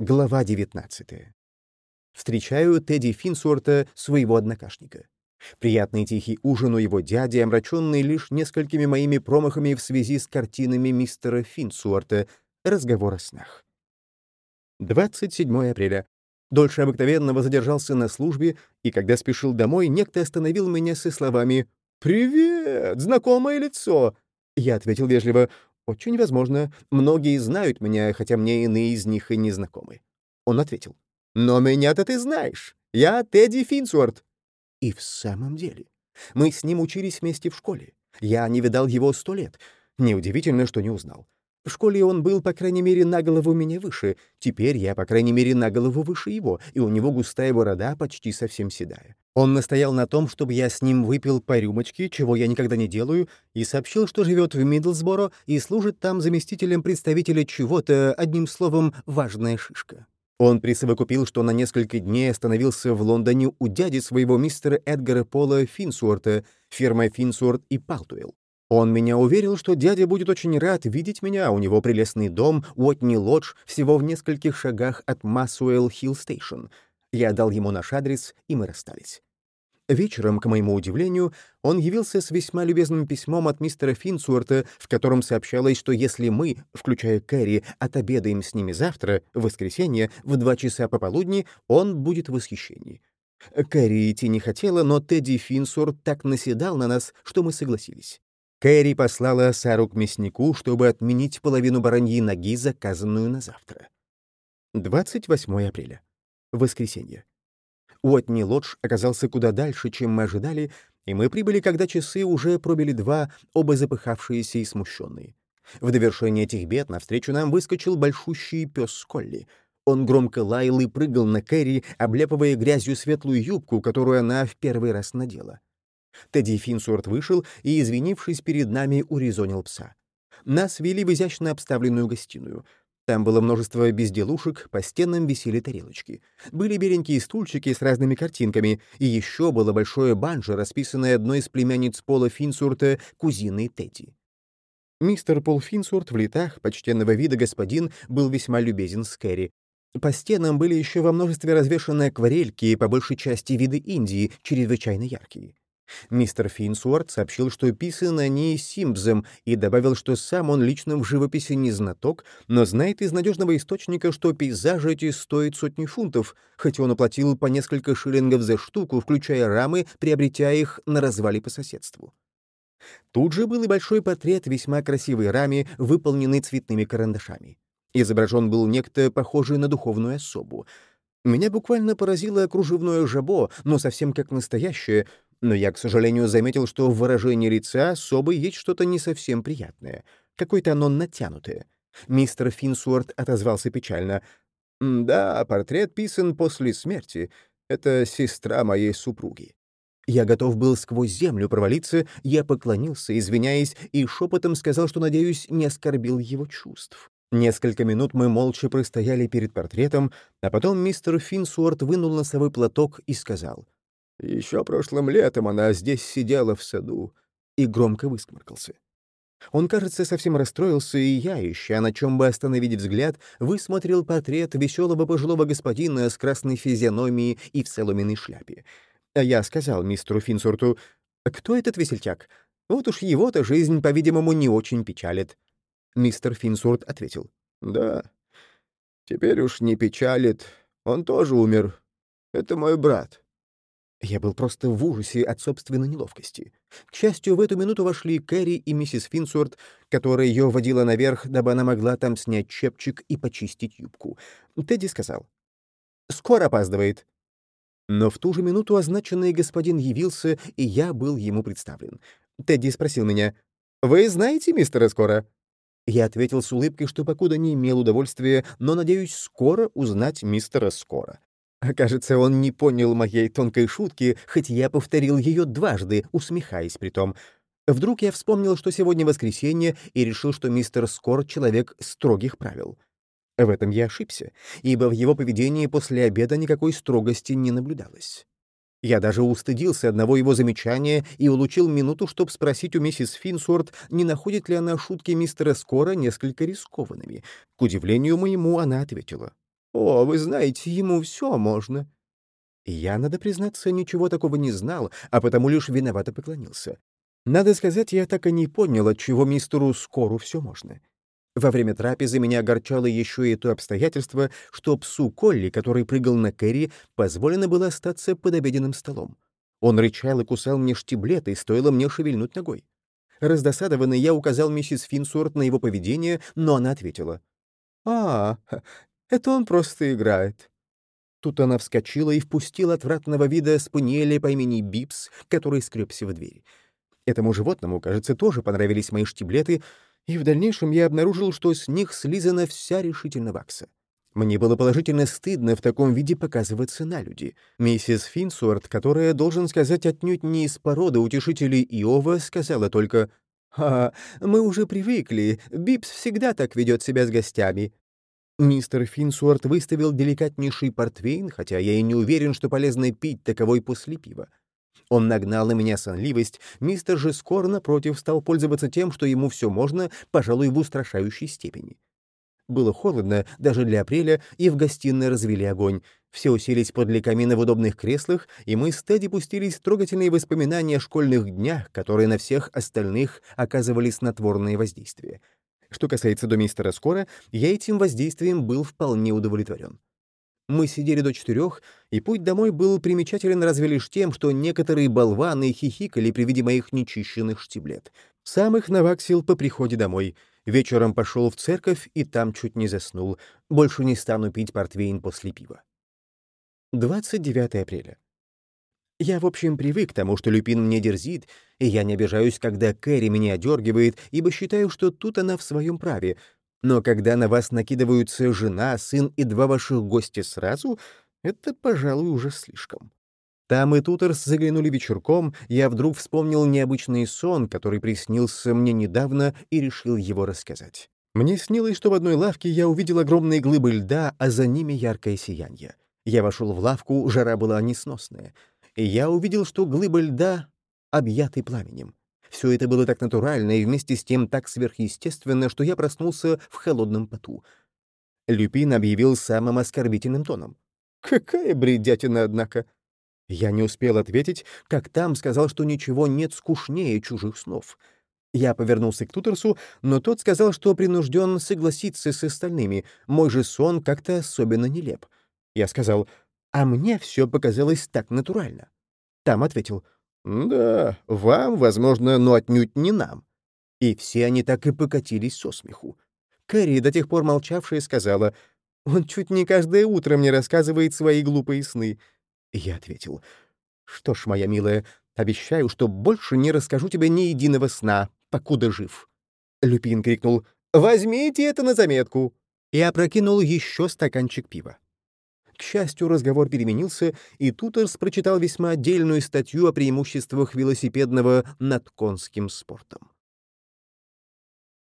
Глава 19. Встречаю Тедди Финсуорта, своего однокашника. Приятный тихий ужин у его дяди, омраченный лишь несколькими моими промахами в связи с картинами мистера Финсуорта. Разговор о снах. 27 апреля. Дольше обыкновенного задержался на службе, и когда спешил домой, некто остановил меня со словами «Привет! Знакомое лицо!» Я ответил вежливо «Очень возможно. Многие знают меня, хотя мне иные из них и не знакомы». Он ответил. «Но меня-то ты знаешь. Я Тедди Финсуорт». И в самом деле. Мы с ним учились вместе в школе. Я не видал его сто лет. Неудивительно, что не узнал. В школе он был, по крайней мере, на голову меня выше. Теперь я, по крайней мере, на голову выше его, и у него густая борода почти совсем седая. Он настоял на том, чтобы я с ним выпил по рюмочке, чего я никогда не делаю, и сообщил, что живет в Миддлсборо и служит там заместителем представителя чего-то, одним словом, важная шишка. Он присовокупил, что на несколько дней остановился в Лондоне у дяди своего мистера Эдгара Пола Финсуорта, фирма Финсуорт и Палтуэлл. Он меня уверил, что дядя будет очень рад видеть меня, у него прелестный дом, Уотни Лодж, всего в нескольких шагах от Масуэлл Хилл Стейшн. Я дал ему наш адрес, и мы расстались. Вечером, к моему удивлению, он явился с весьма любезным письмом от мистера Финсуэрта, в котором сообщалось, что если мы, включая Кэрри, отобедаем с ними завтра, в воскресенье, в два часа пополудни, он будет в восхищении. Кэрри идти не хотела, но Тедди Финсуорт так наседал на нас, что мы согласились. Кэрри послала Сару к мяснику, чтобы отменить половину бараньей ноги, заказанную на завтра. 28 апреля. Воскресенье. Уотни Лодж оказался куда дальше, чем мы ожидали, и мы прибыли, когда часы уже пробили два, оба запыхавшиеся и смущенные. В довершение этих бед навстречу нам выскочил большущий пес Колли. Он громко лаял и прыгал на Кэрри, обляпывая грязью светлую юбку, которую она в первый раз надела. Тедди Финсуорт вышел и, извинившись перед нами, урезонил пса. Нас вели в изящно обставленную гостиную. Там было множество безделушек, по стенам висели тарелочки. Были беленькие стульчики с разными картинками, и еще было большое банджо, расписанное одной из племянниц Пола Финсурта, кузиной Тедди. Мистер Пол Финсурт в летах, почтенного вида господин, был весьма любезен с Кэрри. По стенам были еще во множестве развешаны акварельки, по большей части виды Индии, чрезвычайно яркие. Мистер Финсуарт сообщил, что писаны они Симбзом, и добавил, что сам он лично в живописи не знаток, но знает из надежного источника, что пейзажи эти стоят сотни фунтов, хоть он уплатил по несколько шиллингов за штуку, включая рамы, приобретя их на развале по соседству. Тут же был и большой портрет весьма красивой раме, выполненный цветными карандашами. Изображен был некто, похожий на духовную особу. Меня буквально поразило кружевное жабо, но совсем как настоящее — но я, к сожалению, заметил, что в выражении лица особо есть что-то не совсем приятное. Какое-то оно натянутое. Мистер Финсуорт отозвался печально. «Да, портрет писан после смерти. Это сестра моей супруги». Я готов был сквозь землю провалиться, я поклонился, извиняясь, и шепотом сказал, что, надеюсь, не оскорбил его чувств. Несколько минут мы молча простояли перед портретом, а потом мистер Финсуорт вынул носовой платок и сказал — еще прошлым летом она здесь сидела в саду и громко высморкался. Он, кажется, совсем расстроился, и я, ища на чем бы остановить взгляд, высмотрел портрет веселого пожилого господина с красной физиономией и в соломенной шляпе. А я сказал мистеру Финсурту, «Кто этот весельчак? Вот уж его-то жизнь, по-видимому, не очень печалит». Мистер Финсурт ответил, «Да, теперь уж не печалит. Он тоже умер. Это мой брат». Я был просто в ужасе от собственной неловкости. К счастью, в эту минуту вошли Кэрри и миссис Финсуорт, которая ее водила наверх, дабы она могла там снять чепчик и почистить юбку. Тедди сказал. «Скоро опаздывает». Но в ту же минуту означенный господин явился, и я был ему представлен. Тедди спросил меня, «Вы знаете мистера Скоро?» Я ответил с улыбкой, что покуда не имел удовольствия, но надеюсь скоро узнать мистера Скоро. Кажется, он не понял моей тонкой шутки, хоть я повторил ее дважды, усмехаясь при том. Вдруг я вспомнил, что сегодня воскресенье, и решил, что мистер Скор — человек строгих правил. В этом я ошибся, ибо в его поведении после обеда никакой строгости не наблюдалось. Я даже устыдился одного его замечания и улучил минуту, чтобы спросить у миссис Финсуорт, не находит ли она шутки мистера Скора несколько рискованными. К удивлению моему, она ответила. «О, вы знаете, ему все можно». Я, надо признаться, ничего такого не знал, а потому лишь виновато поклонился. Надо сказать, я так и не понял, отчего мистеру Скору все можно. Во время трапезы меня огорчало еще и то обстоятельство, что псу Колли, который прыгал на Кэрри, позволено было остаться под обеденным столом. Он рычал и кусал мне штиблеты, и стоило мне шевельнуть ногой. Раздосадованный, я указал миссис Финсуорт на его поведение, но она ответила. «А, это он просто играет». Тут она вскочила и впустила отвратного вида спаниеля по имени Бипс, который скребся в дверь. Этому животному, кажется, тоже понравились мои штиблеты, и в дальнейшем я обнаружил, что с них слизана вся решительно вакса. Мне было положительно стыдно в таком виде показываться на люди. Миссис Финсуорт, которая, должен сказать, отнюдь не из породы утешителей Иова, сказала только «А, мы уже привыкли, Бипс всегда так ведет себя с гостями». Мистер Финсуорт выставил деликатнейший портвейн, хотя я и не уверен, что полезно пить таковой после пива. Он нагнал на меня сонливость, мистер же скоро, напротив, стал пользоваться тем, что ему все можно, пожалуй, в устрашающей степени. Было холодно, даже для апреля, и в гостиной развели огонь. Все уселись подле камина в удобных креслах, и мы с Тедди пустились в трогательные воспоминания о школьных днях, которые на всех остальных оказывали снотворное воздействие. Что касается до мистера Скора, я этим воздействием был вполне удовлетворен. Мы сидели до четырех, и путь домой был примечателен разве лишь тем, что некоторые болваны хихикали при виде моих нечищенных штиблет. Сам их наваксил по приходе домой. Вечером пошел в церковь и там чуть не заснул. Больше не стану пить портвейн после пива. 29 апреля. Я, в общем, привык к тому, что Люпин мне дерзит, и я не обижаюсь, когда Кэрри меня одергивает, ибо считаю, что тут она в своем праве. Но когда на вас накидываются жена, сын и два ваших гостя сразу, это, пожалуй, уже слишком. Там и Тутерс заглянули вечерком, я вдруг вспомнил необычный сон, который приснился мне недавно, и решил его рассказать. Мне снилось, что в одной лавке я увидел огромные глыбы льда, а за ними яркое сияние. Я вошел в лавку, жара была несносная я увидел, что глыба льда объяты пламенем. Все это было так натурально и вместе с тем так сверхъестественно, что я проснулся в холодном поту. Люпин объявил самым оскорбительным тоном. «Какая бредятина, однако!» Я не успел ответить, как там сказал, что ничего нет скучнее чужих снов. Я повернулся к Тутерсу, но тот сказал, что принужден согласиться с остальными. Мой же сон как-то особенно нелеп. Я сказал, а мне все показалось так натурально. Там ответил, «Да, вам, возможно, но отнюдь не нам». И все они так и покатились со смеху. Кэрри, до тех пор молчавшая, сказала, «Он чуть не каждое утро мне рассказывает свои глупые сны». Я ответил, «Что ж, моя милая, обещаю, что больше не расскажу тебе ни единого сна, покуда жив». Люпин крикнул, «Возьмите это на заметку!» и опрокинул еще стаканчик пива. К счастью, разговор переменился, и Тутерс прочитал весьма отдельную статью о преимуществах велосипедного над конским спортом.